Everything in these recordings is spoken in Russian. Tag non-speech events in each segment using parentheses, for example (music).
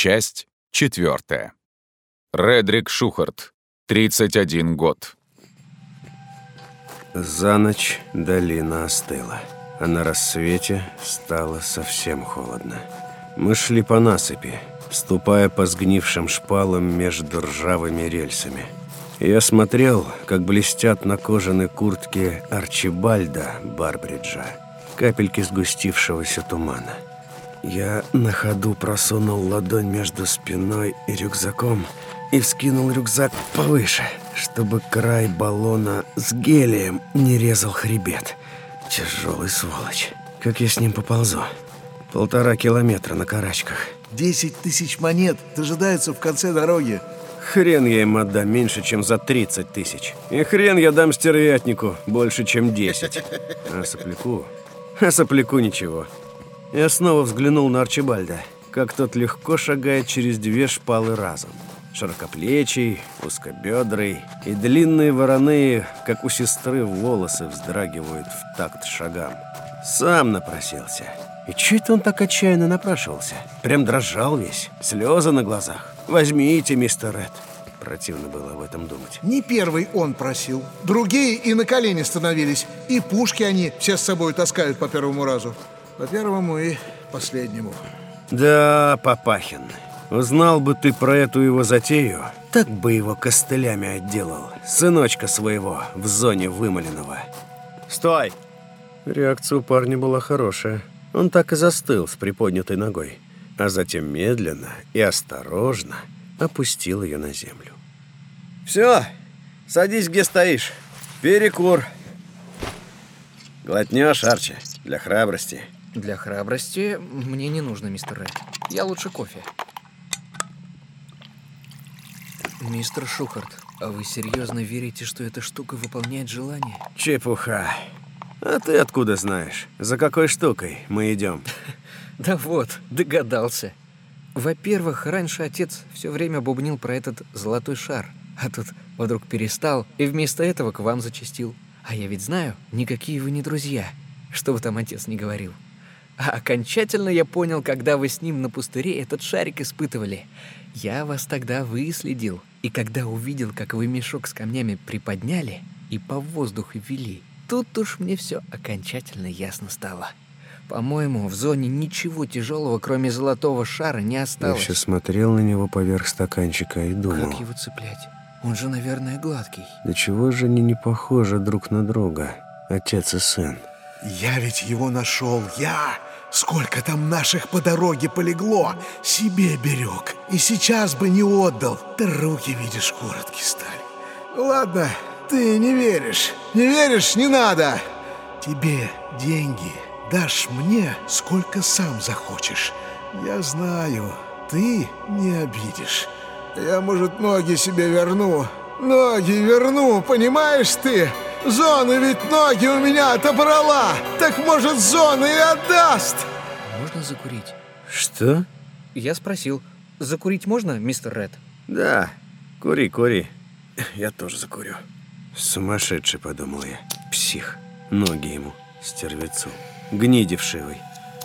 Часть четвертая. Редрик Шухарт, 31 год. За ночь долина остыла, а на рассвете стало совсем холодно. Мы шли по насыпи, ступая по сгнившим шпалам между ржавыми рельсами. Я смотрел, как блестят на кожаной куртке Арчибальда Барбриджа капельки сгустившегося тумана. Я на ходу просунул ладонь между спиной и рюкзаком и вскинул рюкзак повыше, чтобы край баллона с гелием не резал хребет. Тяжелый сволочь. Как я с ним поползу? Полтора километра на карачках. Десять тысяч монет дожидаются в конце дороги. Хрен я им отдам меньше, чем за 30 тысяч. И хрен я дам стервятнику больше, чем 10. А сопляку... А сопляку ничего. Я снова взглянул на Арчибальда, как тот легко шагает через две шпалы разом. Широкоплечий, узкобедрый и длинные вороные, как у сестры, волосы вздрагивают в такт шагам. Сам напросился. И че это он так отчаянно напрашивался? Прям дрожал весь, слезы на глазах. «Возьмите, мистер Ред». Противно было об этом думать. Не первый он просил. Другие и на колени становились. И пушки они все с собой таскают по первому разу. По первому и последнему. Да, Папахин, узнал бы ты про эту его затею, так бы его костылями отделал. Сыночка своего в зоне вымоленного. Стой! Реакция у парня была хорошая. Он так и застыл с приподнятой ногой, а затем медленно и осторожно опустил ее на землю. «Все, садись, где стоишь. Перекур. Глотнешь, Арчи, для храбрости». Для храбрости мне не нужно, мистер Ред. Я лучше кофе. Мистер Шухарт, а вы серьезно верите, что эта штука выполняет желание? Чепуха. А ты откуда знаешь? За какой штукой мы идем? (laughs) Да вот, догадался. Во-первых, раньше отец все время бубнил про этот золотой шар, а тут вдруг перестал и вместо этого к вам зачастил. А я ведь знаю, никакие вы не друзья, что бы там отец не говорил. А окончательно я понял, когда вы с ним на пустыре этот шарик испытывали. Я вас тогда выследил, и когда увидел, как вы мешок с камнями приподняли и по воздуху вели, тут уж мне все окончательно ясно стало. По-моему, в зоне ничего тяжелого, кроме золотого шара, не Я осталось. все смотрел на него поверх стаканчика и думал, Как его цеплять? Он же, наверное, гладкий. да чего же они не похожи друг на друга, отец и сын? Я ведь его нашел, я! Сколько там наших по дороге полегло, себе берег. И сейчас бы не отдал. Да руки, видишь, короткие стали. Ладно, ты не веришь. Не веришь, не надо. Тебе деньги дашь мне, сколько сам захочешь. Я знаю, ты не обидишь. Я, может, ноги себе верну. Ноги верну, понимаешь ты? Зона ведь ноги у меня отобрала. Так, может, зона и отдаст. Можно закурить? Что? Я спросил, закурить можно, мистер Ред? Да, кури, кури. Я тоже закурю. Сумасшедший, подумал я. Псих. Ноги ему, стервецу. Гниди вшивый.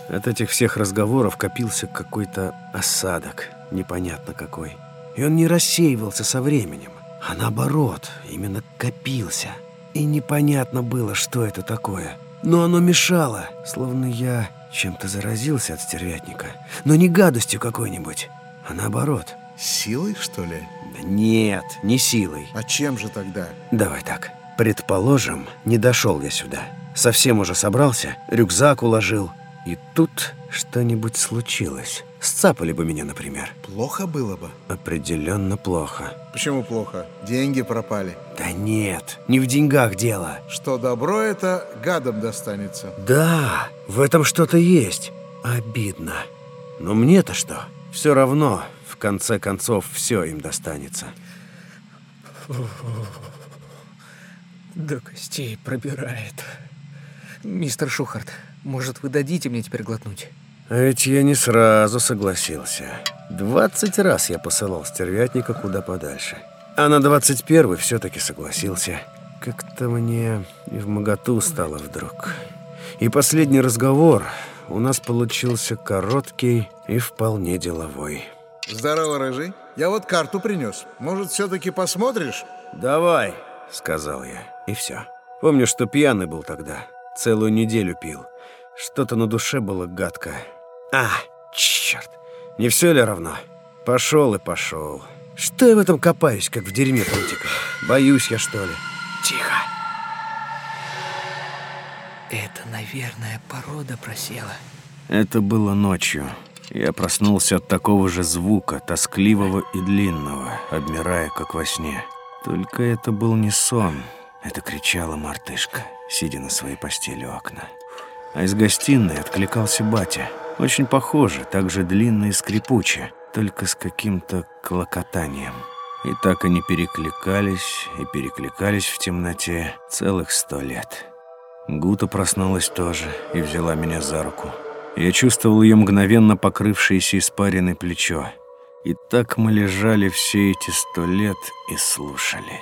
От этих всех разговоров копился какой-то осадок, непонятно какой. И он не рассеивался со временем, а наоборот, именно копился. И непонятно было, что это такое. Но оно мешало, словно я чем-то заразился от стервятника. Но не гадостью какой-нибудь, а наоборот. Силой, что ли? Да нет, не силой. А чем же тогда? Давай так. Предположим, не дошел я сюда. Совсем уже собрался, рюкзак уложил. И тут что-нибудь случилось. Сцапали бы меня, например. Плохо было бы. Определенно плохо. Почему плохо? Деньги пропали. Да нет, не в деньгах дело. Что добро это гадом достанется. Да, в этом что-то есть. Обидно. Но мне-то что? Все равно, в конце концов, все им достанется. До костей пробирает. Мистер Шухарт, может, вы дадите мне теперь глотнуть? А ведь я не сразу согласился. Двадцать раз я посылал стервятника куда подальше. А на двадцать первый все-таки согласился. Как-то мне и в моготу стало вдруг. И последний разговор у нас получился короткий и вполне деловой. Здорово, Рыжий. Я вот карту принес. Может, все-таки посмотришь? «Давай», — сказал я, и все. Помню, что пьяный был тогда. Целую неделю пил. Что-то на душе было гадко. А, черт, не все ли равно? Пошел и пошел. Что я в этом копаюсь, как в дерьме прутика? Боюсь я, что ли? Тихо. Это, наверное, порода просела. Это было ночью. Я проснулся от такого же звука, тоскливого и длинного, обмирая, как во сне. Только это был не сон. Это кричала мартышка, сидя на своей постели у окна. А из гостиной откликался батя. Очень похоже, так же длинно и скрипуче, только с каким-то клокотанием. И так они перекликались и перекликались в темноте целых сто лет. Гута проснулась тоже и взяла меня за руку. Я чувствовал ее мгновенно покрывшееся испаренное плечо. И так мы лежали все эти сто лет и слушали.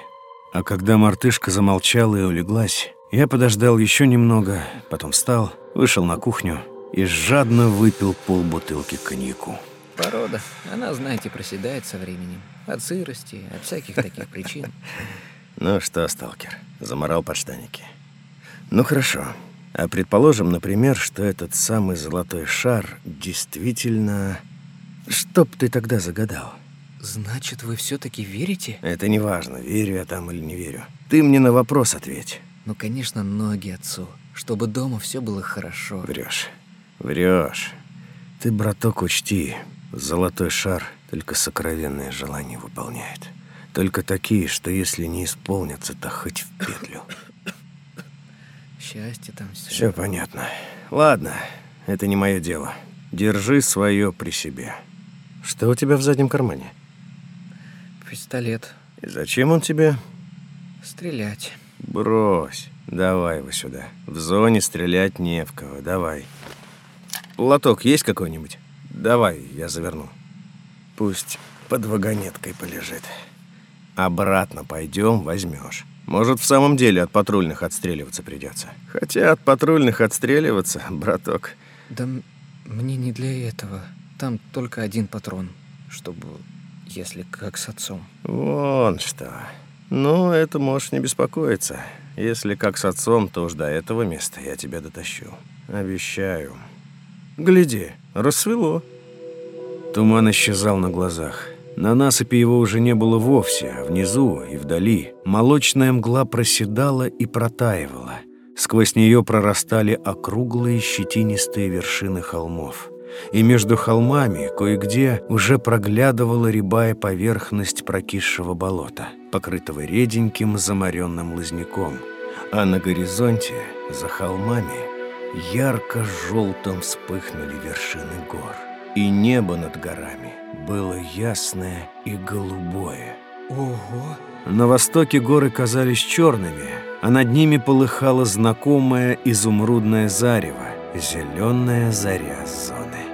А когда мартышка замолчала и улеглась, я подождал еще немного, потом встал, вышел на кухню и жадно выпил полбутылки коньяку. Порода, она, знаете, проседает со временем. От сырости, от всяких таких причин. (laughs) Ну что, сталкер, заморал подштаники. Ну хорошо. А предположим, например, что этот самый золотой шар действительно... Что б ты тогда загадал? Значит, вы все-таки верите? Это не важно, верю я там или не верю. Ты мне на вопрос ответь. Ну, конечно, ноги отцу. Чтобы дома все было хорошо. Врешь. Врешь. Ты, браток, учти, золотой шар только сокровенные желания выполняет. Только такие, что если не исполнятся, то хоть в петлю. Счастье там все. Все понятно. Ладно, это не мое дело. Держи свое при себе. Что у тебя в заднем кармане? Пистолет. И зачем он тебе? Стрелять. Брось. Давай его сюда. В зоне стрелять не в кого. Давай. Лоток есть какой-нибудь? Давай, я заверну. Пусть под вагонеткой полежит. Обратно пойдем, возьмешь. Может, в самом деле от патрульных отстреливаться придется. Хотя от патрульных отстреливаться, браток. Да мне не для этого. Там только один патрон, чтобы, если как с отцом. Вон что. Ну, это можешь не беспокоиться. Если как с отцом, то уж до этого места я тебя дотащу. Обещаю. Гляди, рассвело. Туман исчезал на глазах. На насыпи его уже не было вовсе, а внизу и вдали молочная мгла проседала и протаивала. Сквозь нее прорастали округлые щетинистые вершины холмов. И между холмами кое-где уже проглядывала рябая поверхность прокисшего болота, покрытого реденьким заморенным лозняком. А на горизонте, за холмами, ярко-желтым вспыхнули вершины гор. И небо над горами было ясное и голубое. Ого! На востоке горы казались черными, а над ними полыхало знакомое изумрудное зарево, зеленая заря зоны.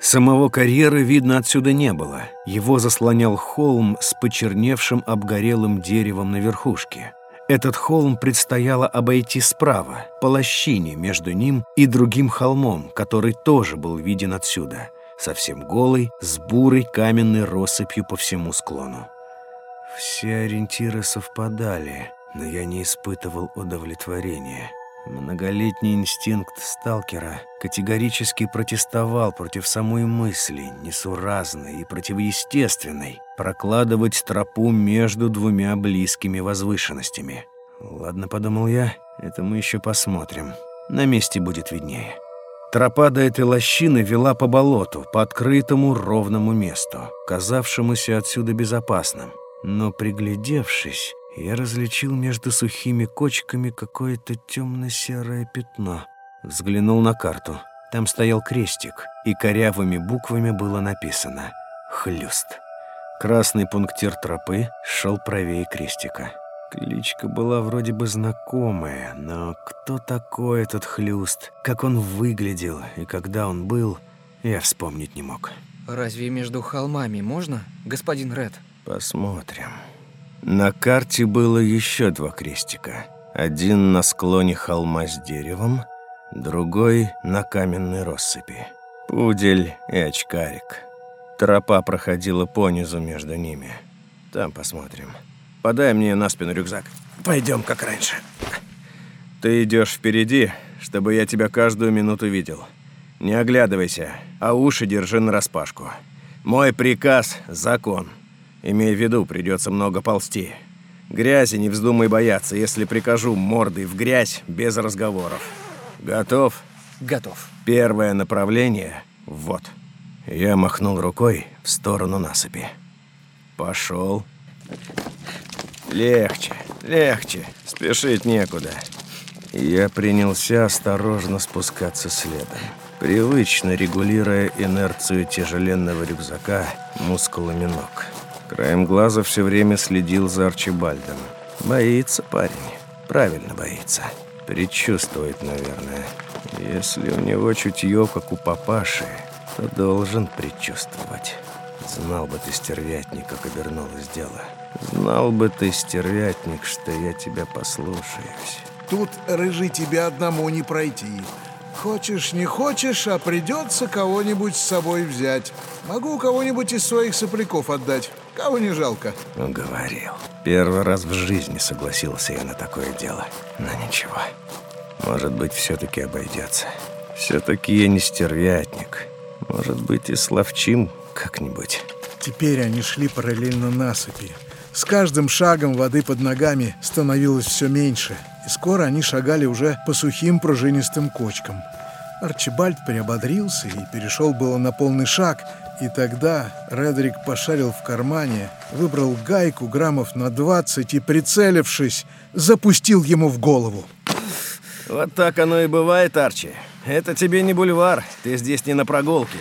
Самого карьера видно отсюда не было. Его заслонял холм с почерневшим обгорелым деревом на верхушке. Этот холм предстояло обойти справа, по лощине между ним и другим холмом, который тоже был виден отсюда, совсем голый, с бурой каменной россыпью по всему склону. Все ориентиры совпадали, но я не испытывал удовлетворения. Многолетний инстинкт сталкера категорически протестовал против самой мысли, несуразной и противоестественной, прокладывать тропу между двумя близкими возвышенностями. Ладно, подумал я, это мы еще посмотрим. На месте будет виднее. Тропа до этой лощины вела по болоту, по открытому ровному месту, казавшемуся отсюда безопасным. Но приглядевшись, я различил между сухими кочками какое-то темно-серое пятно. Взглянул на карту. Там стоял крестик, и корявыми буквами было написано «Хлюст». Красный пунктир тропы шел правее крестика. Кличка была вроде бы знакомая, но кто такой этот хлюст, как он выглядел и когда он был, я вспомнить не мог. Разве между холмами можно, господин Ред? Посмотрим. На карте было еще два крестика. Один на склоне холма с деревом, другой на каменной россыпи. Пудель и очкарик. Тропа проходила понизу между ними. Там посмотрим. Подай мне на спину рюкзак. Пойдем, как раньше. Ты идешь впереди, чтобы я тебя каждую минуту видел. Не оглядывайся, а уши держи нараспашку. Мой приказ — закон. Имей в виду, придется много ползти. Грязи не вздумай бояться, если прикажу мордой в грязь без разговоров. Готов? Готов. Первое направление — вот. Я махнул рукой в сторону насыпи. Пошел. Легче, легче, спешить некуда. Я принялся осторожно спускаться следом, привычно регулируя инерцию тяжеленного рюкзака мускулами ног. Краем глаза все время следил за Арчибальдом. Боится парень. Правильно боится. Предчувствует, наверное. Если у него чутье, как у папаши, то должен предчувствовать. Знал бы ты, стервятник, как обернулось дело. Знал бы ты, стервятник, что я тебя послушаюсь. Тут, рыжий, тебе одному не пройти. Хочешь, не хочешь, а придется кого-нибудь с собой взять. Могу кого-нибудь из своих сопляков отдать. Кого не жалко. Говорил. Первый раз в жизни согласился я на такое дело. Но ничего. Может быть, все-таки обойдется. Все-таки я не стервятник. Может быть, и словчим как-нибудь. Теперь они шли параллельно насыпи. С каждым шагом воды под ногами становилось все меньше, и скоро они шагали уже по сухим пружинистым кочкам. Арчибальд приободрился и перешел было на полный шаг, и тогда Редрик пошарил в кармане, выбрал гайку граммов на двадцать и, прицелившись, запустил ему в голову. Вот так оно и бывает, Арчи. Это тебе не бульвар, ты здесь не на прогулке.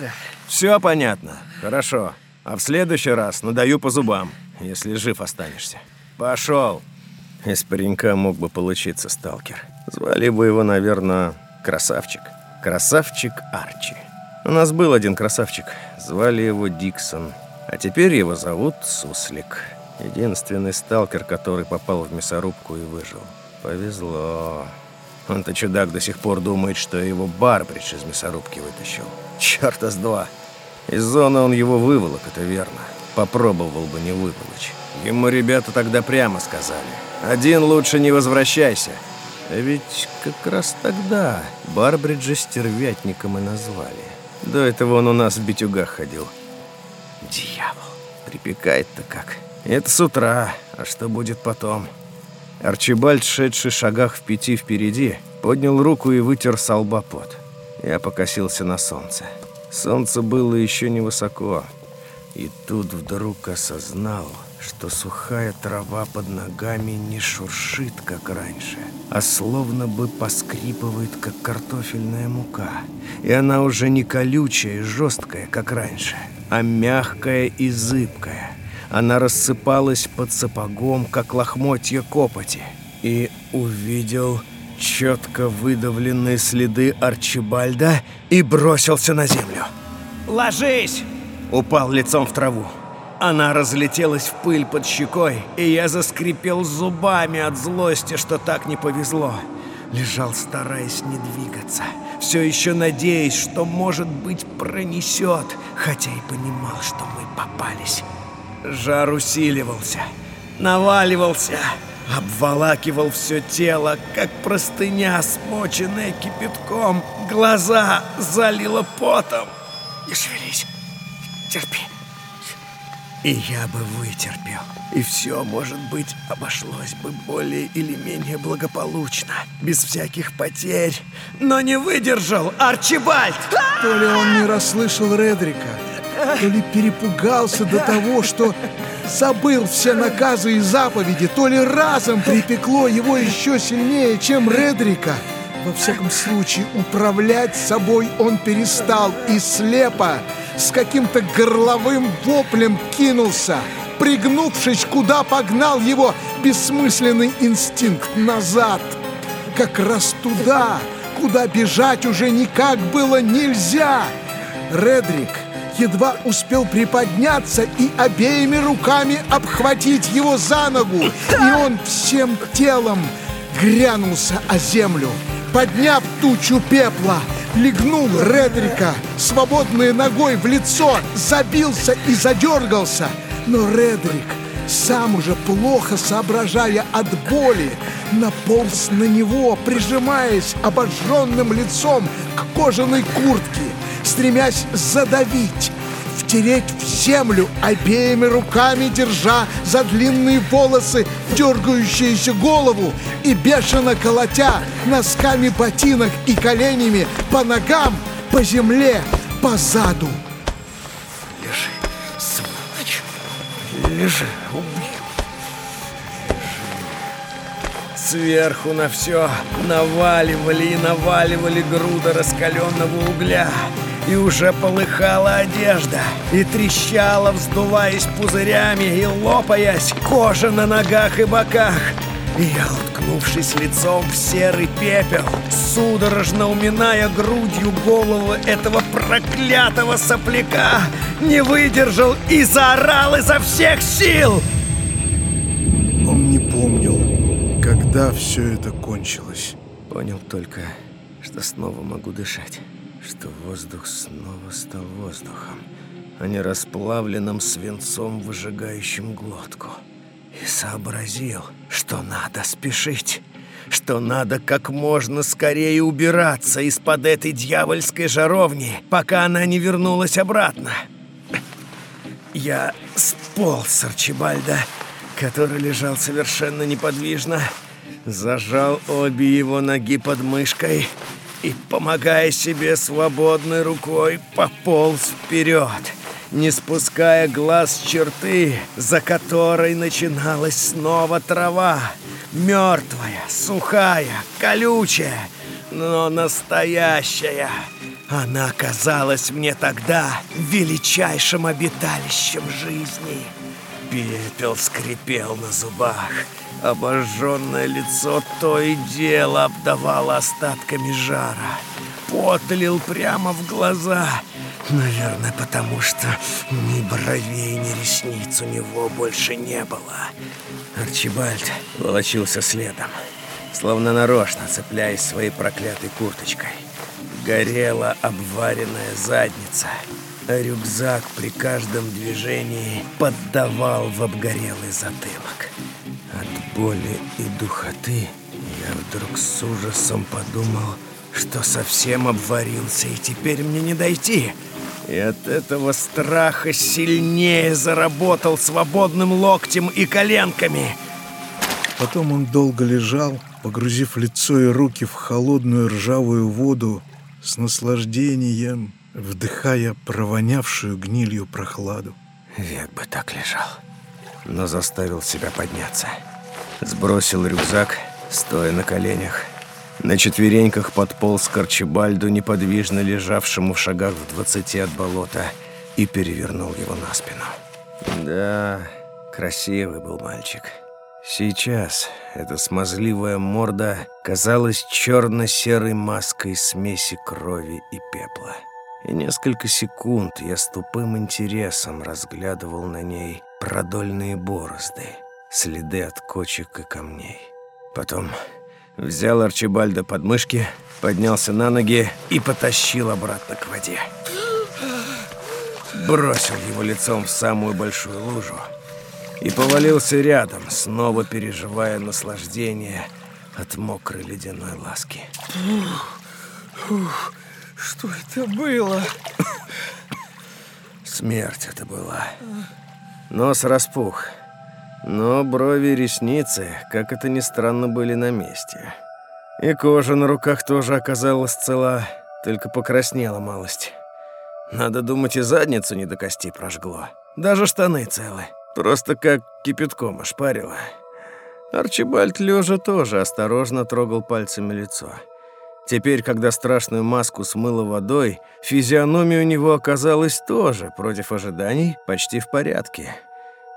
Да. Все понятно. Хорошо. А в следующий раз надаю по зубам, если жив останешься. Пошел. Из паренька мог бы получиться сталкер. Звали бы его, наверное, Красавчик. Красавчик Арчи. У нас был один красавчик. Звали его Диксон. А теперь его зовут Суслик. Единственный сталкер, который попал в мясорубку и выжил. Повезло. Он-то чудак до сих пор думает, что его Барбридж из мясорубки вытащил. Чёрта с два. Из зоны он его выволок, это верно. Попробовал бы не выволочь. Ему ребята тогда прямо сказали. Один лучше не возвращайся. А ведь как раз тогда Барбриджа стервятником и назвали. До этого он у нас в битюгах ходил. Дьявол, припекает-то как. Это с утра, а что будет потом? Арчибальд, шедший шагах в пяти впереди, поднял руку и вытер со лба пот. Я покосился на солнце. Солнце было еще невысоко. И тут вдруг осознал, что сухая трава под ногами не шуршит, как раньше, а словно бы поскрипывает, как картофельная мука. И она уже не колючая и жесткая, как раньше, а мягкая и зыбкая. Она рассыпалась под сапогом, как лохмотья копоти. И увидел четко выдавленные следы Арчибальда и бросился на землю. «Ложись!» Упал лицом в траву. Она разлетелась в пыль под щекой, и я заскрипел зубами от злости, что так не повезло. Лежал, стараясь не двигаться, все еще надеясь, что, может быть, пронесет, хотя и понимал, что мы попались. Жар усиливался, наваливался, обволакивал все тело, как простыня, смоченная кипятком. Глаза залило потом. Не шевелись, терпи. И я бы вытерпел. И все, может быть, обошлось бы более или менее благополучно, без всяких потерь. Но не выдержал Арчибальд! То ли он не расслышал Редрика, то ли перепугался до того, что забыл все наказы и заповеди, то ли разом припекло его еще сильнее, чем Редрика. Во всяком случае, управлять собой он перестал и слепо, с каким-то горловым воплем кинулся, пригнувшись, куда погнал его бессмысленный инстинкт назад. Как раз туда, куда бежать уже никак было нельзя. Редрик едва успел приподняться и обеими руками обхватить его за ногу, и он всем телом грянулся о землю, подняв тучу пепла, легнул Редрика свободной ногой в лицо, забился и задергался. Но Редрик, сам уже плохо соображая от боли, наполз на него, прижимаясь обожженным лицом к кожаной куртке, стремясь задавить, втереть в землю, обеими руками держа за длинные волосы дергающуюся голову и бешено колотя носками ботинок и коленями по ногам, по земле, по заду. Лежи, сволочь. Лежи, убью. Сверху на все наваливали и наваливали груда раскаленного угля. И уже полыхала одежда, и трещала, вздуваясь пузырями и лопаясь кожа на ногах и боках. И я, уткнувшись лицом в серый пепел, судорожно уминая грудью голову этого проклятого сопляка, не выдержал и заорал изо всех сил. Он не помнил, когда все это кончилось. Понял только, что снова могу дышать, что воздух снова стал воздухом, а не расплавленным свинцом, выжигающим глотку. И сообразил, что надо спешить, что надо как можно скорее убираться из-под этой дьявольской жаровни, пока она не вернулась обратно. Я сполз с Арчибальда, который лежал совершенно неподвижно, зажал обе его ноги под мышкой и, помогая себе свободной рукой, пополз вперед, не спуская глаз черты, за которой начиналась снова трава, мертвая, сухая, колючая, но настоящая. Она казалась мне тогда величайшим обиталищем жизни. Пепел скрипел на зубах. Обожженное лицо то и дело обдавало остатками жара. Пот лил прямо в глаза. Наверное, потому что ни бровей, ни ресниц у него больше не было. Арчибальд волочился следом, словно нарочно цепляясь своей проклятой курточкой. Горела обваренная задница, а рюкзак при каждом движении поддавал в обгорелый затылок. Боли и духоты я вдруг с ужасом подумал, что совсем обварился, и теперь мне не дойти. И от этого страха сильнее заработал свободным локтем и коленками. Потом он долго лежал, погрузив лицо и руки в холодную ржавую воду, с наслаждением вдыхая провонявшую гнилью прохладу. Век бы так лежал. Но заставил себя подняться. Сбросил рюкзак, стоя на коленях. На четвереньках подполз к Арчибальду, неподвижно лежавшему в шагах в двадцати от болота, и перевернул его на спину. Да, красивый был мальчик. Сейчас эта смазливая морда казалась черно-серой маской смеси крови и пепла. И несколько секунд я с тупым интересом разглядывал на ней продольные борозды, следы от кочек и камней. Потом взял Арчибальда под мышки, поднялся на ноги и потащил обратно к воде. Бросил его лицом в самую большую лужу и повалился рядом, снова переживая наслаждение от мокрой ледяной ласки. Что это было? Смерть это была. Нос распух, но брови и ресницы, как это ни странно, были на месте. И кожа на руках тоже оказалась цела, только покраснела малость. Надо думать, и задницу не до кости прожгло. Даже штаны целы. Просто как кипятком ошпарило. Арчибальд лежа тоже осторожно трогал пальцами лицо. Теперь, когда страшную маску смыло водой, физиономия у него оказалась тоже, против ожиданий, почти в порядке.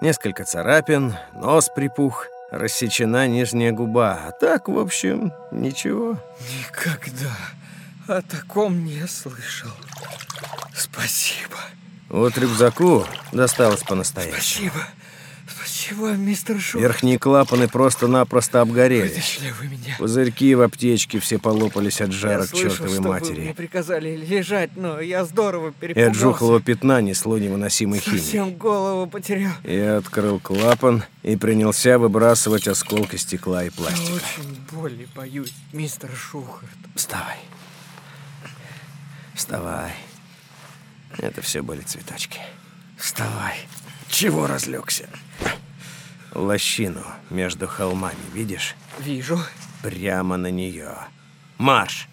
Несколько царапин, нос припух, рассечена нижняя губа, а так, в общем, ничего. Никогда о таком не слышал. Спасибо. Вот рюкзаку досталось по-настоящему. Спасибо. Чего, мистер Шу? Верхние клапаны просто-напросто обгорели. Вытащили вы меня. Пузырьки в аптечке все полопались от жара я к слышал, чертовой что Вы матери. мне приказали лежать, но я здорово И перепугался. от жухлого пятна несло невыносимой химией. Совсем голову потерял. Я открыл клапан и принялся выбрасывать осколки стекла и Я пластика. очень боли боюсь, мистер Шухарт. Вставай. Вставай. Это все были цветочки. Вставай. Чего разлегся? Лощину между холмами, видишь? Вижу. Прямо на нее. Марш!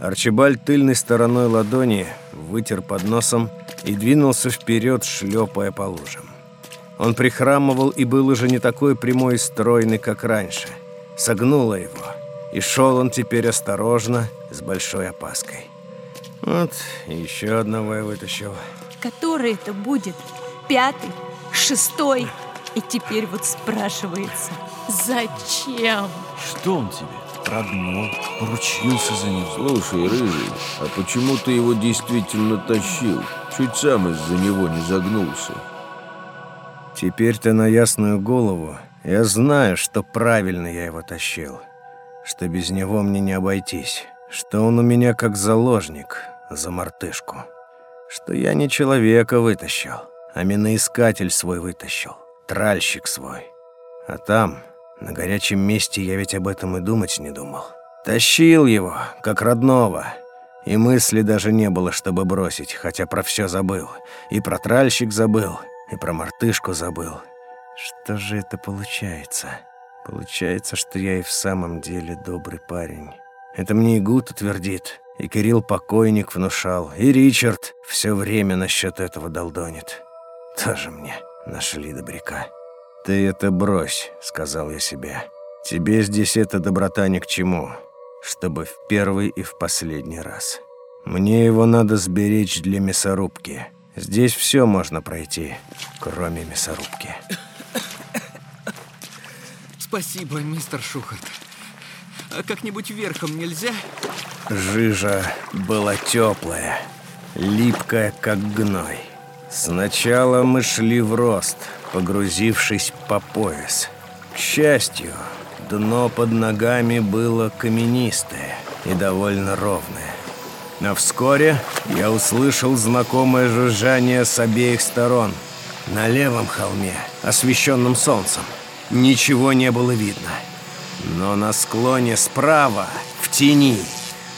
Арчибальд тыльной стороной ладони вытер под носом и двинулся вперед, шлепая по лужам. Он прихрамывал и был уже не такой прямой и стройный, как раньше. Согнуло его, и шел он теперь осторожно, с большой опаской. Вот, еще одного я вытащил. Который это будет? Пятый? Шестой? И теперь вот спрашивается, зачем? Что он тебе? Родной, поручился за него. Слушай, Рыжий, а почему ты его действительно тащил? Чуть сам из-за него не загнулся. Теперь-то на ясную голову я знаю, что правильно я его тащил, что без него мне не обойтись, что он у меня как заложник за мартышку, что я не человека вытащил, а миноискатель свой вытащил, тральщик свой. А там, на горячем месте, я ведь об этом и думать не думал. Тащил его, как родного, и мысли даже не было, чтобы бросить, хотя про все забыл. И про тральщик забыл, и про мартышку забыл. Что же это получается? Получается, что я и в самом деле добрый парень. Это мне и Гуд утвердит, и Кирилл покойник внушал, и Ричард все время насчет этого долдонит. Тоже мне нашли добряка. «Ты это брось», — сказал я себе. «Тебе здесь эта доброта ни к чему, чтобы в первый и в последний раз. Мне его надо сберечь для мясорубки. Здесь все можно пройти, кроме мясорубки». Спасибо, мистер Шухарт. А как-нибудь верхом нельзя? Жижа была теплая, липкая, как гной. Сначала мы шли в рост, погрузившись по пояс. К счастью, дно под ногами было каменистое и довольно ровное. Но вскоре я услышал знакомое жужжание с обеих сторон. На левом холме, освещенном солнцем, ничего не было видно. Но на склоне справа, в тени,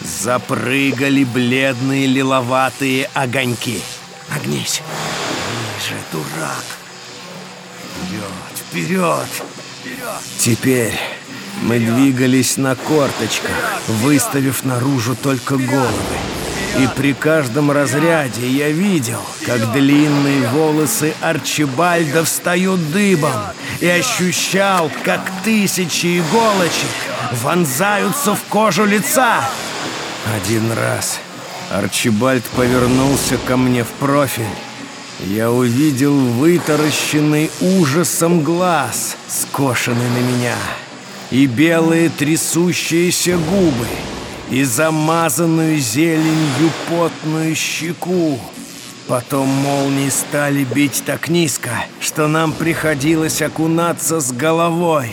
запрыгали бледные лиловатые огоньки. Огнись! Ниже, дурак! Вперед, вперед! Теперь мы двигались на корточках, выставив наружу только головы. И при каждом разряде я видел, как длинные волосы Арчибальда встают дыбом, и ощущал, как тысячи иголочек вонзаются в кожу лица. Один раз Арчибальд повернулся ко мне в профиль. Я увидел вытаращенный ужасом глаз, скошенный на меня, и белые трясущиеся губы, и замазанную зеленью потную щеку. Потом молнии стали бить так низко, что нам приходилось окунаться с головой.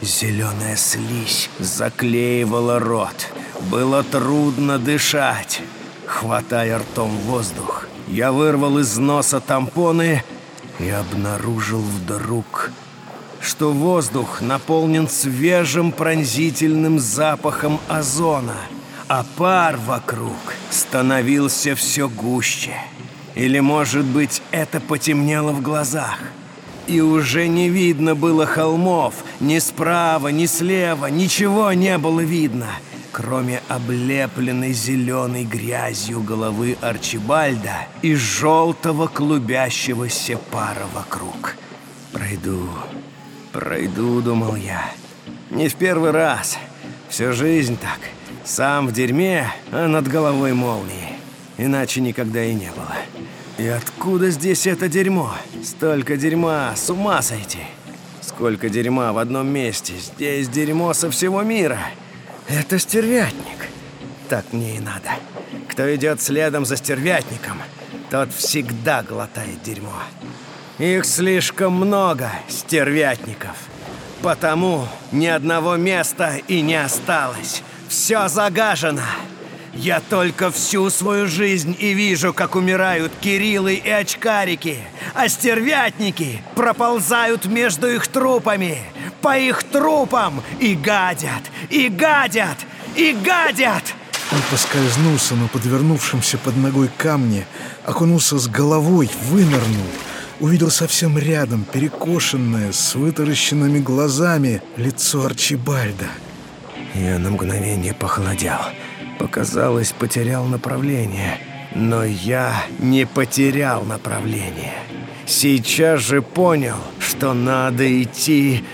Зеленая слизь заклеивала рот. Было трудно дышать. Хватая ртом воздух, я вырвал из носа тампоны и обнаружил вдруг, что воздух наполнен свежим пронзительным запахом озона, а пар вокруг становился все гуще. Или, может быть, это потемнело в глазах. И уже не видно было холмов, ни справа, ни слева, ничего не было видно, кроме облепленной зеленой грязью головы Арчибальда и желтого клубящегося пара вокруг. Пройду, пройду, думал я. Не в первый раз. Всю жизнь так. Сам в дерьме, а над головой молнии. Иначе никогда и не было. И откуда здесь это дерьмо? Столько дерьма, с ума сойти. Сколько дерьма в одном месте. Здесь дерьмо со всего мира. Это стервятник. Так мне и надо. Кто идет следом за стервятником, тот всегда глотает дерьмо. Их слишком много, стервятников. Потому ни одного места и не осталось. Все загажено. Я только всю свою жизнь и вижу, как умирают Кириллы и очкарики, а стервятники проползают между их трупами, по их трупам и гадят, и гадят, и гадят. Он поскользнулся на подвернувшемся под ногой камне, окунулся с головой, вынырнул. Увидел совсем рядом перекошенное, с вытаращенными глазами лицо Арчибальда. Я на мгновение похолодел. Показалось, потерял направление. Но я не потерял направление. Сейчас же понял, что надо идти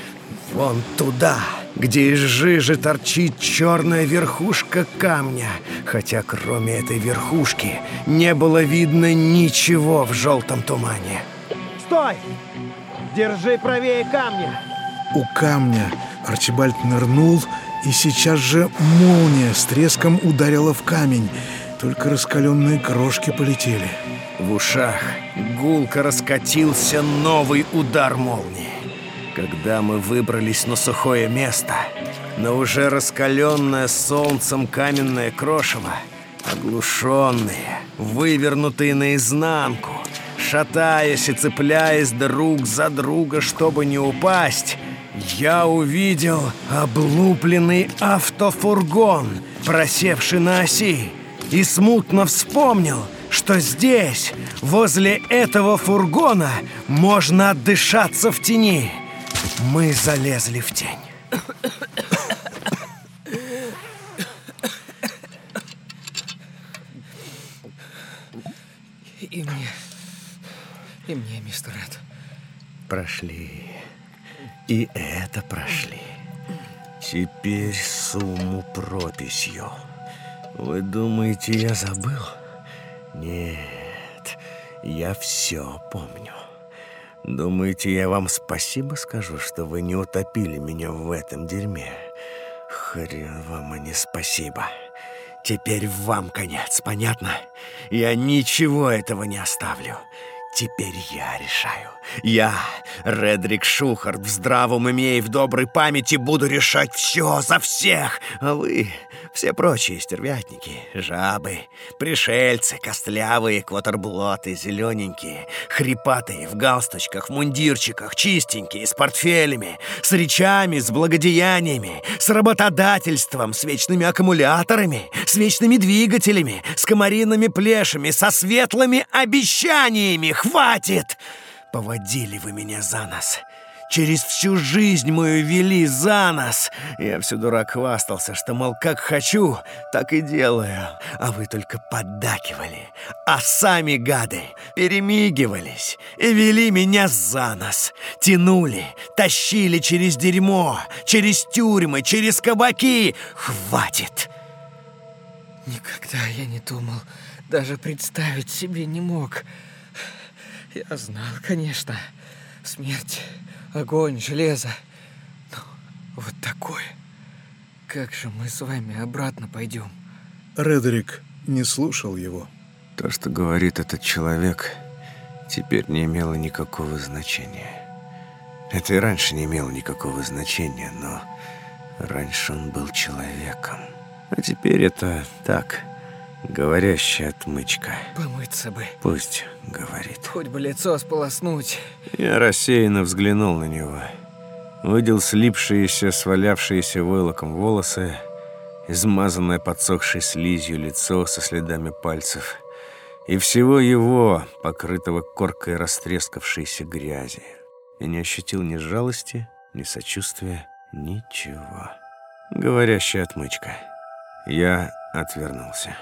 вон туда, где из жижи торчит черная верхушка камня. Хотя кроме этой верхушки не было видно ничего в желтом тумане. Стой! Держи правее камня! У камня Арчибальд нырнул, и сейчас же молния с треском ударила в камень. Только раскаленные крошки полетели. В ушах гулко раскатился новый удар молнии. Когда мы выбрались на сухое место, на уже раскаленное солнцем каменное крошево, оглушенные, вывернутые наизнанку, шатаясь и цепляясь друг за друга, чтобы не упасть, я увидел облупленный автофургон, просевший на оси, и смутно вспомнил, что здесь, возле этого фургона, можно отдышаться в тени. Мы залезли в тень. И мне, и мне, мистер Эд. Прошли. И это прошли. Теперь сумму прописью. Вы думаете, я забыл? Нет, я все помню. Думаете, я вам спасибо скажу, что вы не утопили меня в этом дерьме? Хрен вам, а не спасибо. Теперь вам конец, понятно? Я ничего этого не оставлю. Теперь я решаю. Я, Редрик Шухард, в здравом уме и в доброй памяти буду решать все за всех. А вы, все прочие стервятники, жабы, пришельцы, костлявые, квотерблоты, зелененькие, хрипатые, в галстучках, в мундирчиках, чистенькие, с портфелями, с речами, с благодеяниями, с работодательством, с вечными аккумуляторами, с вечными двигателями, с комариными плешами, со светлыми обещаниями. Хватит! Поводили вы меня за нос. Через всю жизнь мою вели за нос. Я все дурак хвастался, что, мол, как хочу, так и делаю. А вы только поддакивали. А сами, гады, перемигивались и вели меня за нос. Тянули, тащили через дерьмо, через тюрьмы, через кабаки. Хватит! Никогда я не думал, даже представить себе не мог. Я знал, конечно, смерть, огонь, железо. Но вот такое. Как же мы с вами обратно пойдем? Редерик не слушал его. То, что говорит этот человек, теперь не имело никакого значения. Это и раньше не имело никакого значения, но раньше он был человеком. А теперь это так, говорящая отмычка. Помыться бы. Пусть говорит. Хоть бы лицо сполоснуть. Я рассеянно взглянул на него. Увидел слипшиеся, свалявшиеся войлоком волосы, измазанное подсохшей слизью лицо со следами пальцев и всего его, покрытого коркой растрескавшейся грязи. И не ощутил ни жалости, ни сочувствия, ничего. Говорящая отмычка. Я отвернулся.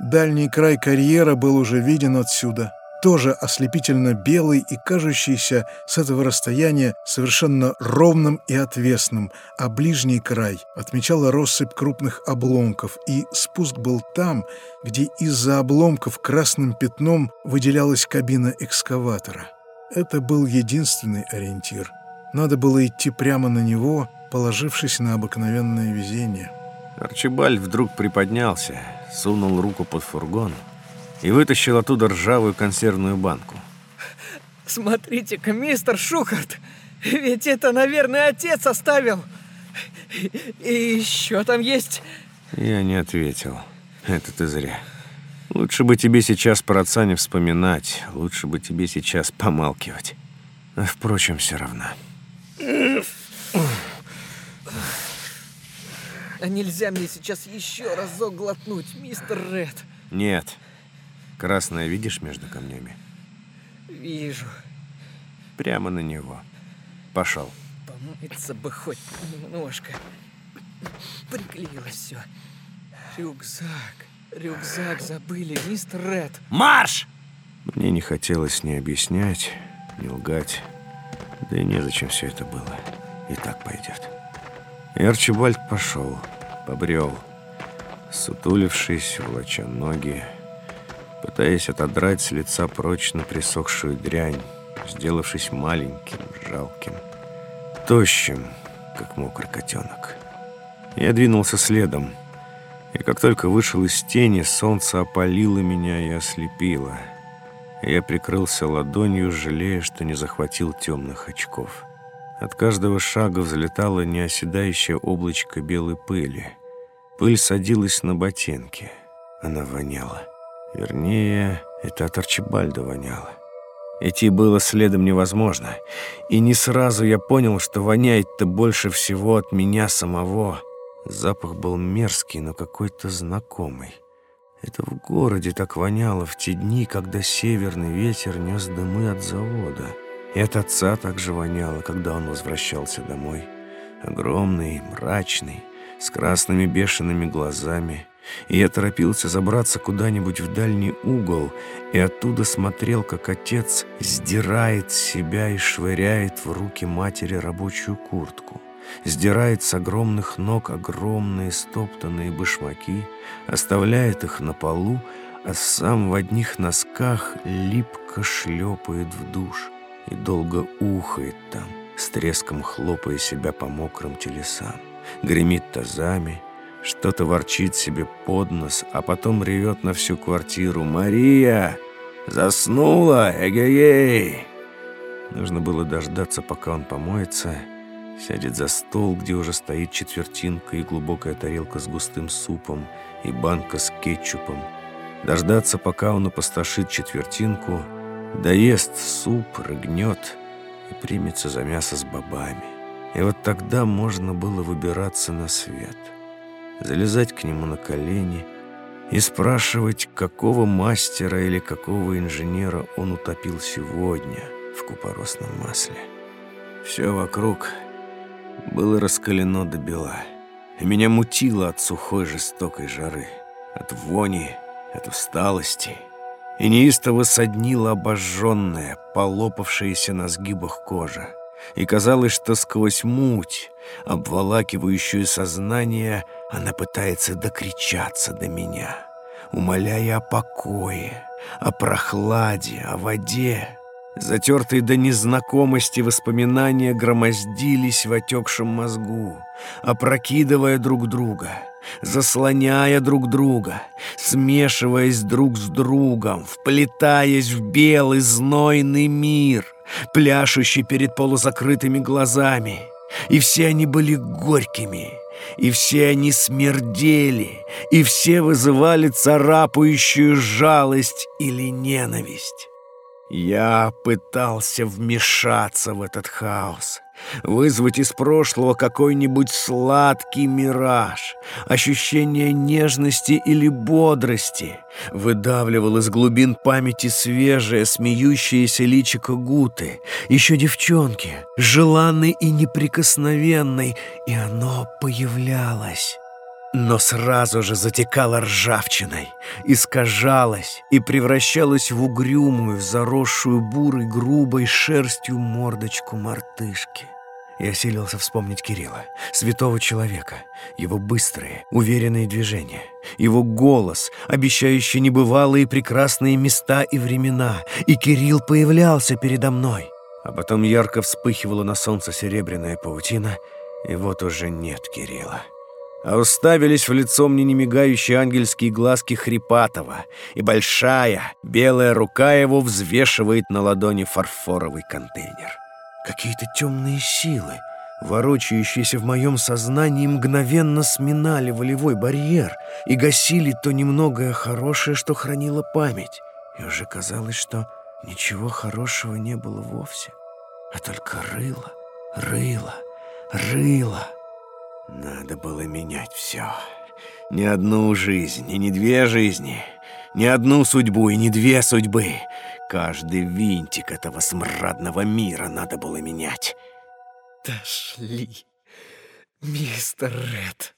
Дальний край карьера был уже виден отсюда. Тоже ослепительно белый и кажущийся с этого расстояния совершенно ровным и отвесным, а ближний край отмечала россыпь крупных обломков, и спуск был там, где из-за обломков красным пятном выделялась кабина экскаватора. Это был единственный ориентир. Надо было идти прямо на него, положившись на обыкновенное везение. Арчибальд вдруг приподнялся, сунул руку под фургон и вытащил оттуда ржавую консервную банку. Смотрите-ка, мистер Шухарт, ведь это, наверное, отец оставил. И еще там есть... Я не ответил. Это ты зря. Лучше бы тебе сейчас про отца не вспоминать. Лучше бы тебе сейчас помалкивать. А, впрочем, все равно. А нельзя мне сейчас еще разок глотнуть, мистер Ред? Нет. Красное видишь между камнями? Вижу. Прямо на него. Пошел. Помыться бы хоть немножко. Приклеилось все. Рюкзак. Рюкзак забыли, мистер Ред. Марш! Мне не хотелось ни объяснять, ни лгать. Да и незачем все это было. И так пойдет. И Арчибальд пошел, побрел, сутулившись, волоча ноги, пытаясь отодрать с лица прочно присохшую дрянь, сделавшись маленьким, жалким, тощим, как мокрый котенок. Я двинулся следом, и как только вышел из тени, солнце опалило меня и ослепило. Я прикрылся ладонью, жалея, что не захватил темных очков. От каждого шага взлетало неоседающее облачко белой пыли. Пыль садилась на ботинки. Она воняла. Вернее, это от Арчибальда воняло. Идти было следом невозможно. И не сразу я понял, что воняет-то больше всего от меня самого. Запах был мерзкий, но какой-то знакомый. Это в городе так воняло в те дни, когда северный ветер нес дымы от завода. И от отца также воняло, когда он возвращался домой. Огромный, мрачный, с красными бешеными глазами. И я торопился забраться куда-нибудь в дальний угол и оттуда смотрел, как отец сдирает себя и швыряет в руки матери рабочую куртку. Сдирает с огромных ног огромные стоптанные башмаки, оставляет их на полу, а сам в одних носках липко шлепает в душ и долго ухает там, с треском хлопая себя по мокрым телесам, гремит тазами, что-то ворчит себе под нос, а потом ревет на всю квартиру «Мария! Заснула! Эгегей!» Нужно было дождаться, пока он помоется, сядет за стол, где уже стоит четвертинка и глубокая тарелка с густым супом и банка с кетчупом, дождаться, пока он опустошит четвертинку, доест суп, рыгнет и примется за мясо с бобами. И вот тогда можно было выбираться на свет, залезать к нему на колени и спрашивать, какого мастера или какого инженера он утопил сегодня в купоросном масле. Все вокруг было раскалено до бела, и меня мутило от сухой жестокой жары, от вони, от усталости, и неистово соднила обожженная, полопавшаяся на сгибах кожа. И казалось, что сквозь муть, обволакивающую сознание, она пытается докричаться до меня, умоляя о покое, о прохладе, о воде. Затертые до незнакомости воспоминания громоздились в отекшем мозгу, опрокидывая друг друга, заслоняя друг друга, смешиваясь друг с другом, вплетаясь в белый знойный мир, пляшущий перед полузакрытыми глазами. И все они были горькими, и все они смердели, и все вызывали царапающую жалость или ненависть. Я пытался вмешаться в этот хаос, вызвать из прошлого какой-нибудь сладкий мираж, ощущение нежности или бодрости, выдавливал из глубин памяти свежее, смеющееся личико Гуты, еще девчонки, желанной и неприкосновенной, и оно появлялось но сразу же затекала ржавчиной, искажалась и превращалась в угрюмую, заросшую бурой грубой шерстью мордочку мартышки. Я силился вспомнить Кирилла, святого человека, его быстрые, уверенные движения, его голос, обещающий небывалые прекрасные места и времена, и Кирилл появлялся передо мной. А потом ярко вспыхивала на солнце серебряная паутина, и вот уже нет Кирилла. А уставились в лицо мне немигающие ангельские глазки Хрипатова, и большая белая рука его взвешивает на ладони фарфоровый контейнер. Какие-то темные силы, ворочающиеся в моем сознании, мгновенно сминали волевой барьер и гасили то немногое хорошее, что хранила память. И уже казалось, что ничего хорошего не было вовсе, а только рыло, рыло, рыло. Надо было менять все. Не одну жизнь и не две жизни, не одну судьбу и не две судьбы. Каждый винтик этого смрадного мира надо было менять. Дошли, мистер Ред.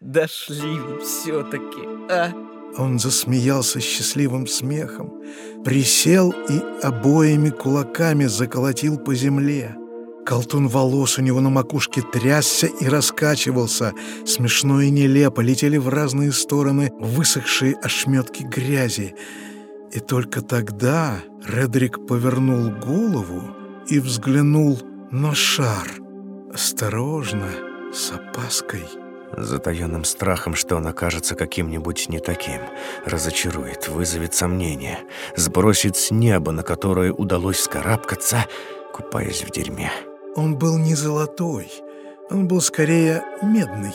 Дошли все-таки, а? Он засмеялся счастливым смехом, присел и обоими кулаками заколотил по земле. Колтун волос у него на макушке трясся и раскачивался. Смешно и нелепо летели в разные стороны высохшие ошметки грязи. И только тогда Редрик повернул голову и взглянул на шар. Осторожно, с опаской. Затаенным страхом, что он окажется каким-нибудь не таким, разочарует, вызовет сомнения, сбросит с неба, на которое удалось скарабкаться, купаясь в дерьме. Он был не золотой, он был скорее медный,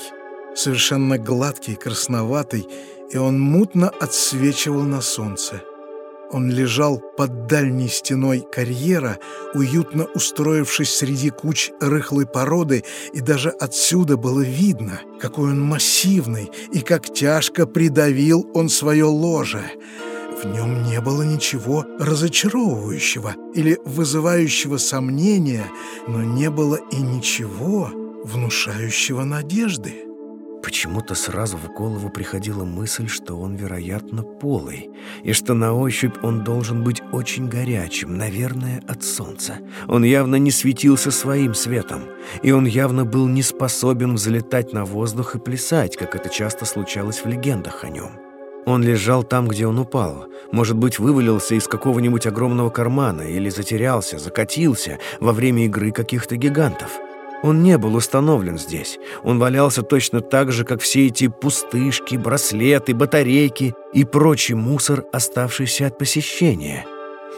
совершенно гладкий, красноватый, и он мутно отсвечивал на солнце. Он лежал под дальней стеной карьера, уютно устроившись среди куч рыхлой породы, и даже отсюда было видно, какой он массивный и как тяжко придавил он свое ложе — в нем не было ничего разочаровывающего или вызывающего сомнения, но не было и ничего внушающего надежды. Почему-то сразу в голову приходила мысль, что он, вероятно, полый, и что на ощупь он должен быть очень горячим, наверное, от солнца. Он явно не светился своим светом, и он явно был не способен взлетать на воздух и плясать, как это часто случалось в легендах о нем. Он лежал там, где он упал. Может быть, вывалился из какого-нибудь огромного кармана или затерялся, закатился во время игры каких-то гигантов. Он не был установлен здесь. Он валялся точно так же, как все эти пустышки, браслеты, батарейки и прочий мусор, оставшийся от посещения.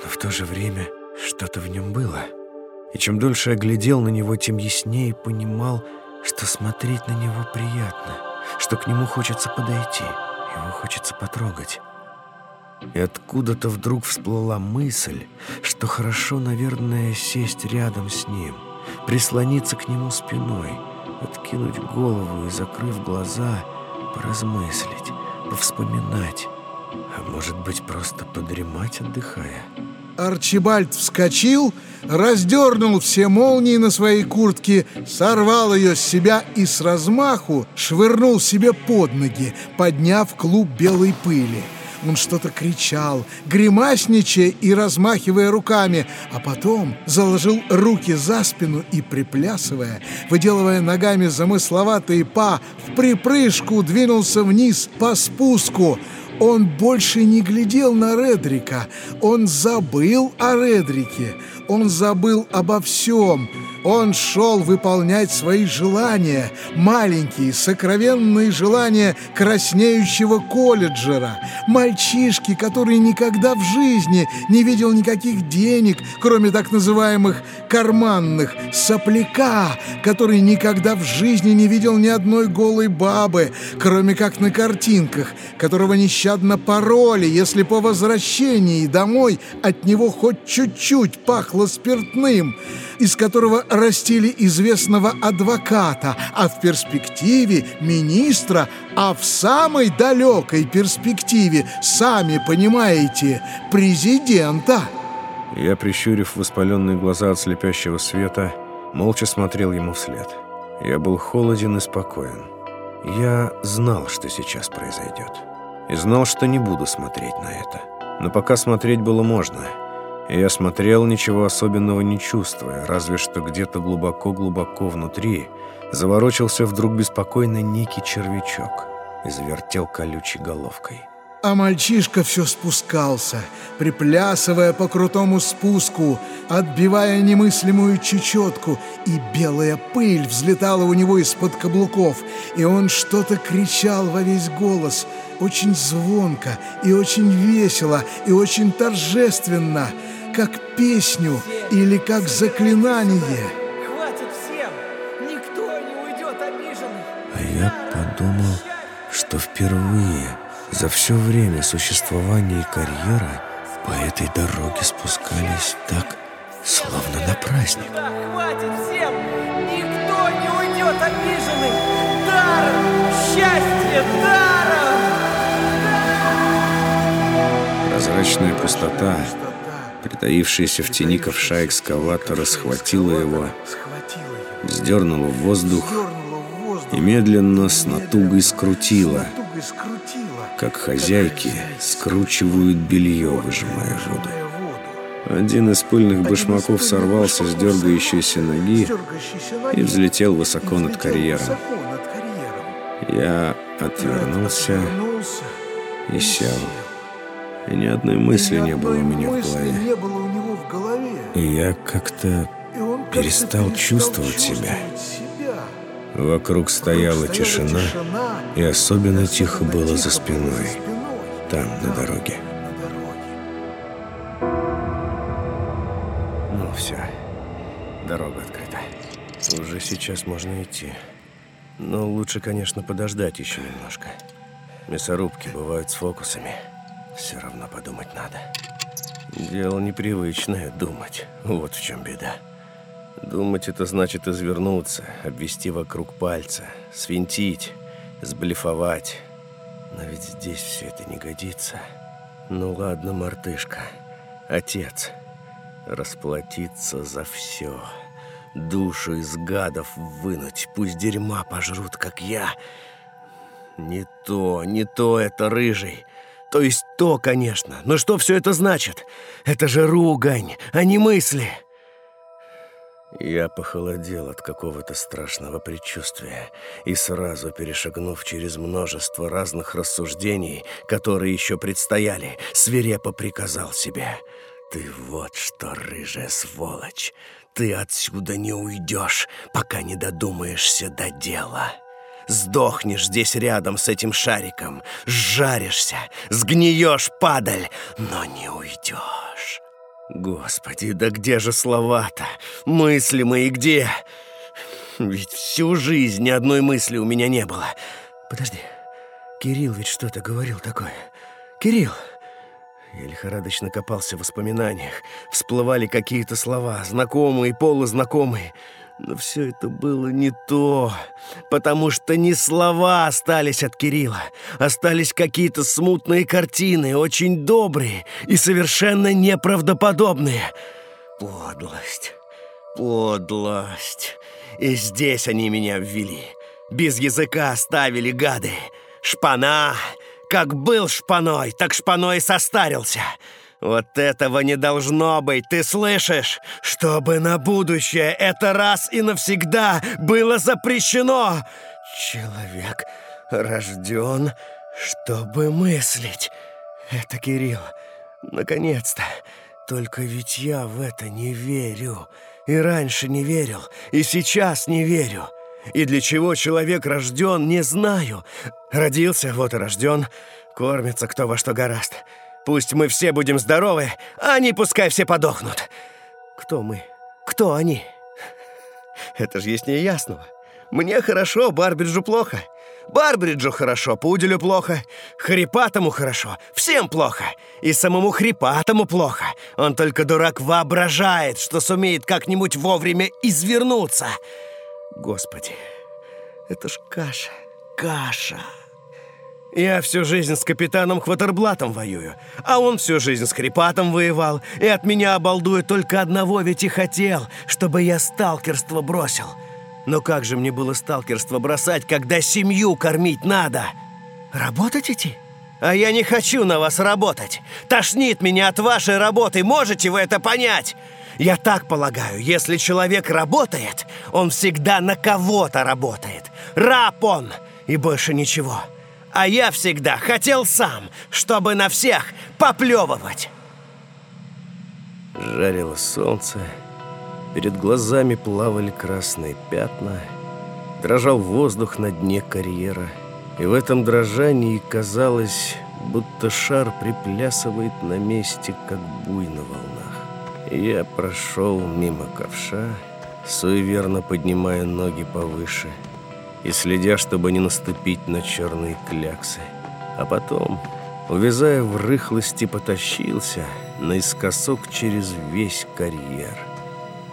Но в то же время что-то в нем было. И чем дольше я глядел на него, тем яснее понимал, что смотреть на него приятно, что к нему хочется подойти. Его хочется потрогать. И откуда-то вдруг всплыла мысль, что хорошо, наверное, сесть рядом с ним, прислониться к нему спиной, откинуть голову и, закрыв глаза, поразмыслить, повспоминать, а может быть, просто подремать, отдыхая. Арчибальд вскочил, раздернул все молнии на своей куртке, сорвал ее с себя и с размаху швырнул себе под ноги, подняв клуб белой пыли. Он что-то кричал, гримасничая и размахивая руками, а потом заложил руки за спину и, приплясывая, выделывая ногами замысловатые па, в припрыжку двинулся вниз по спуску — он больше не глядел на Редрика. Он забыл о Редрике. Он забыл обо всем. Он шел выполнять свои желания, маленькие, сокровенные желания краснеющего колледжера, мальчишки, который никогда в жизни не видел никаких денег, кроме так называемых карманных, сопляка, который никогда в жизни не видел ни одной голой бабы, кроме как на картинках, которого нещадно пороли, если по возвращении домой от него хоть чуть-чуть пахло спиртным, из которого растили известного адвоката, а в перспективе министра, а в самой далекой перспективе, сами понимаете, президента. Я, прищурив воспаленные глаза от слепящего света, молча смотрел ему вслед. Я был холоден и спокоен. Я знал, что сейчас произойдет. И знал, что не буду смотреть на это. Но пока смотреть было можно — я смотрел, ничего особенного не чувствуя, разве что где-то глубоко-глубоко внутри заворочился вдруг беспокойно некий червячок и завертел колючей головкой. А мальчишка все спускался, приплясывая по крутому спуску, отбивая немыслимую чечетку, и белая пыль взлетала у него из-под каблуков, и он что-то кричал во весь голос, очень звонко и очень весело и очень торжественно, как песню или как заклинание. Хватит всем! Никто не уйдет обиженный! А я подумал, что впервые за все время существования карьера по этой дороге спускались так, словно на праздник. Да, хватит всем! Никто не уйдет обиженный! Даром! Счастье даром! Прозрачная пустота, притаившаяся в тени ковша экскаватора, схватила его, сдернула в воздух и медленно с натугой скрутила, как хозяйки скручивают белье, выжимая воду. Один из пыльных башмаков сорвался с дергающейся ноги и взлетел высоко над карьером. Я отвернулся Вернулся и сел. И ни одной мысли ни не было у меня в голове. не было у него в голове. И я как-то как-то перестал чувствовать себя. себя. Вокруг стояла тишина, тишина, и особенно тихо было тихо за спиной, спиной, там, на дороге. на дороге. Ну все, дорога открыта. Уже сейчас можно идти. Но лучше, конечно, подождать еще немножко. Мясорубки бывают с фокусами. Все равно подумать надо. Дело непривычное думать. Вот в чем беда. Думать это значит извернуться, обвести вокруг пальца, свинтить, сблефовать. Но ведь здесь все это не годится. Ну ладно, мартышка, отец, расплатиться за все. Душу из гадов вынуть, пусть дерьма пожрут, как я. Не то, не то это рыжий. То есть то, конечно. Но что все это значит? Это же ругань, а не мысли. Я похолодел от какого-то страшного предчувствия и сразу, перешагнув через множество разных рассуждений, которые еще предстояли, свирепо приказал себе «Ты вот что, рыжая сволочь, ты отсюда не уйдешь, пока не додумаешься до дела». Сдохнешь здесь рядом с этим шариком, сжаришься, сгниешь, падаль, но не уйдешь. Господи, да где же слова-то? Мысли мои где? Ведь всю жизнь ни одной мысли у меня не было. Подожди, Кирилл ведь что-то говорил такое. Кирилл! Я лихорадочно копался в воспоминаниях. Всплывали какие-то слова, знакомые полузнакомые. Но все это было не то, потому что не слова остались от Кирилла. Остались какие-то смутные картины, очень добрые и совершенно неправдоподобные. Подлость, подлость. И здесь они меня ввели. Без языка оставили гады. Шпана, как был шпаной, так шпаной состарился. Вот этого не должно быть, ты слышишь? Чтобы на будущее это раз и навсегда было запрещено. Человек рожден, чтобы мыслить. Это Кирилл. Наконец-то. Только ведь я в это не верю. И раньше не верил, и сейчас не верю. И для чего человек рожден, не знаю. Родился, вот и рожден. Кормится кто во что гораст. Пусть мы все будем здоровы, а они пускай все подохнут. Кто мы? Кто они? Это же есть неясного. Мне хорошо, Барбриджу плохо. Барбриджу хорошо, Пуделю плохо. Хрипатому хорошо, всем плохо. И самому Хрипатому плохо. Он только дурак воображает, что сумеет как-нибудь вовремя извернуться. Господи, это ж каша, каша. Я всю жизнь с капитаном Хватерблатом воюю, а он всю жизнь с Хрипатом воевал, и от меня, обалдуя, только одного ведь и хотел, чтобы я сталкерство бросил. Но как же мне было сталкерство бросать, когда семью кормить надо? Работать идти? А я не хочу на вас работать. Тошнит меня от вашей работы, можете вы это понять? Я так полагаю, если человек работает, он всегда на кого-то работает. Раб он, и больше ничего. А я всегда хотел сам, чтобы на всех поплевывать. Жарило солнце, перед глазами плавали красные пятна, дрожал воздух на дне карьера, и в этом дрожании казалось, будто шар приплясывает на месте, как буй на волнах. Я прошел мимо ковша, суеверно поднимая ноги повыше и следя, чтобы не наступить на черные кляксы. А потом, увязая в рыхлости, потащился наискосок через весь карьер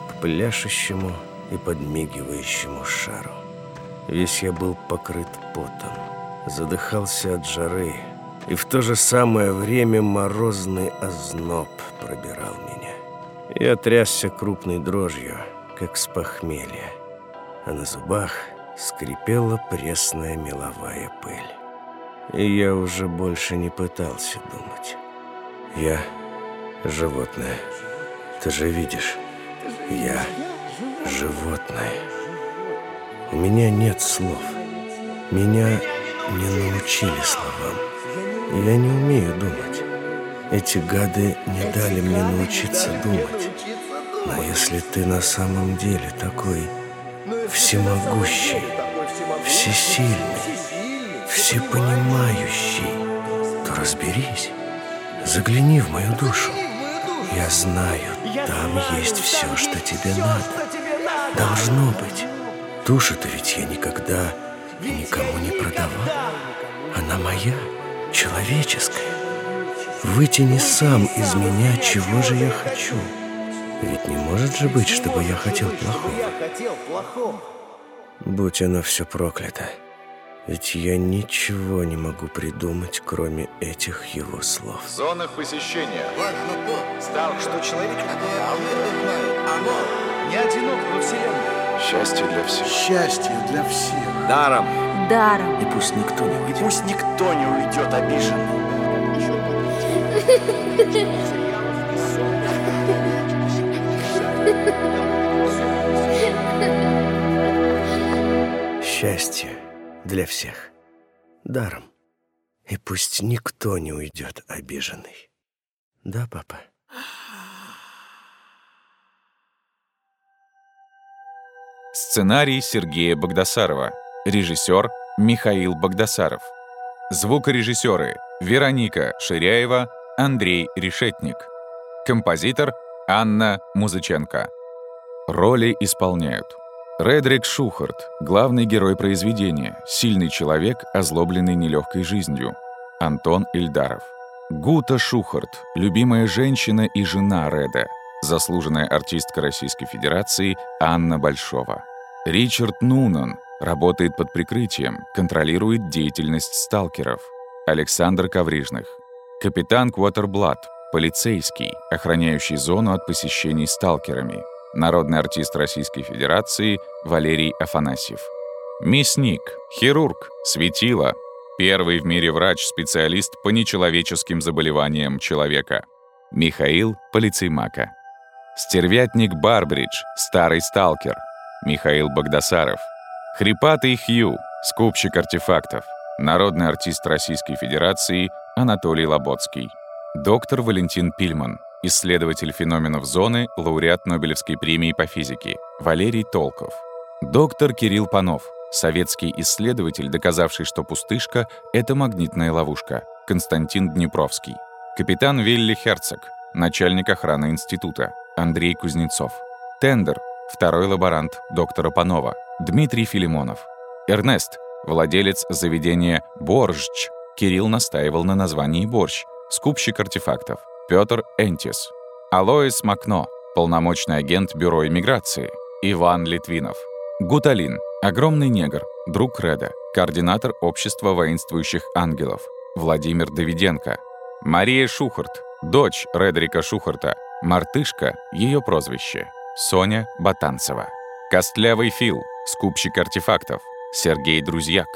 к пляшущему и подмигивающему шару. Весь я был покрыт потом, задыхался от жары, и в то же самое время морозный озноб пробирал меня. Я трясся крупной дрожью, как с похмелья, а на зубах скрипела пресная меловая пыль. И я уже больше не пытался думать. Я животное. Ты же видишь, я животное. У меня нет слов. Меня не научили словам. Я не умею думать. Эти гады не дали мне научиться думать. Но если ты на самом деле такой всемогущий, всесильный, всепонимающий, то разберись, загляни в мою душу. Я знаю, там есть все, что тебе надо. Должно быть. Душу-то ведь я никогда и никому не продавал. Она моя, человеческая. Вытяни сам из меня, чего же я хочу. Ведь не может же быть, чтобы я хотел плохого. Будь оно все проклято. Ведь я ничего не могу придумать, кроме этих его слов. В зонах посещения. Стал, что человек оно не одиноко во Вселенной. Счастье для всех. Счастье для всех. Даром. Даром. И пусть никто не уйдет. Пусть никто не уйдет обиженным. (laughs) Счастье для всех. Даром. И пусть никто не уйдет обиженный. Да, папа? Сценарий Сергея Богдасарова. Режиссер Михаил Богдасаров. Звукорежиссеры Вероника Ширяева, Андрей Решетник. Композитор Анна Музыченко. Роли исполняют Редрик Шухарт, главный герой произведения, сильный человек, озлобленный нелегкой жизнью. Антон Ильдаров. Гута Шухарт, любимая женщина и жена Реда, заслуженная артистка Российской Федерации Анна Большова. Ричард Нунан работает под прикрытием, контролирует деятельность сталкеров. Александр Коврижных. Капитан Квотерблат, полицейский, охраняющий зону от посещений сталкерами. Народный артист Российской Федерации Валерий Афанасьев. Мясник, хирург, светило, первый в мире врач-специалист по нечеловеческим заболеваниям человека. Михаил Полицеймака. Стервятник Барбридж, старый сталкер. Михаил Богдасаров. Хрипатый Хью, скупщик артефактов. Народный артист Российской Федерации Анатолий Лоботский. Доктор Валентин Пильман, исследователь феноменов зоны, лауреат Нобелевской премии по физике, Валерий Толков. Доктор Кирилл Панов, советский исследователь, доказавший, что пустышка — это магнитная ловушка, Константин Днепровский. Капитан Вилли Херцог, начальник охраны института, Андрей Кузнецов. Тендер, второй лаборант доктора Панова, Дмитрий Филимонов. Эрнест, владелец заведения «Боржч», Кирилл настаивал на названии «Борщ», скупщик артефактов, Петр Энтис. Алоис Макно, полномочный агент Бюро иммиграции, Иван Литвинов. Гуталин, огромный негр, друг Реда, координатор общества воинствующих ангелов, Владимир Давиденко. Мария Шухарт, дочь Редрика Шухарта, Мартышка — ее прозвище, Соня Батанцева. Костлявый Фил, скупщик артефактов, Сергей Друзьяк.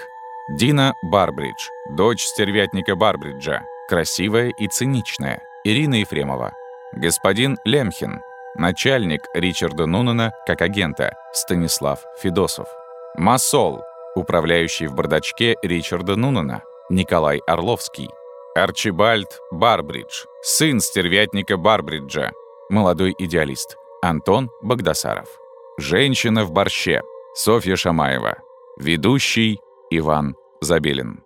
Дина Барбридж, дочь стервятника Барбриджа, красивая и циничная, Ирина Ефремова, господин Лемхин, начальник Ричарда Нунана как агента, Станислав Федосов, Масол, управляющий в бардачке Ричарда Нунана, Николай Орловский, Арчибальд Барбридж, сын стервятника Барбриджа, молодой идеалист, Антон Богдасаров, женщина в борще, Софья Шамаева, ведущий Иван Забелин.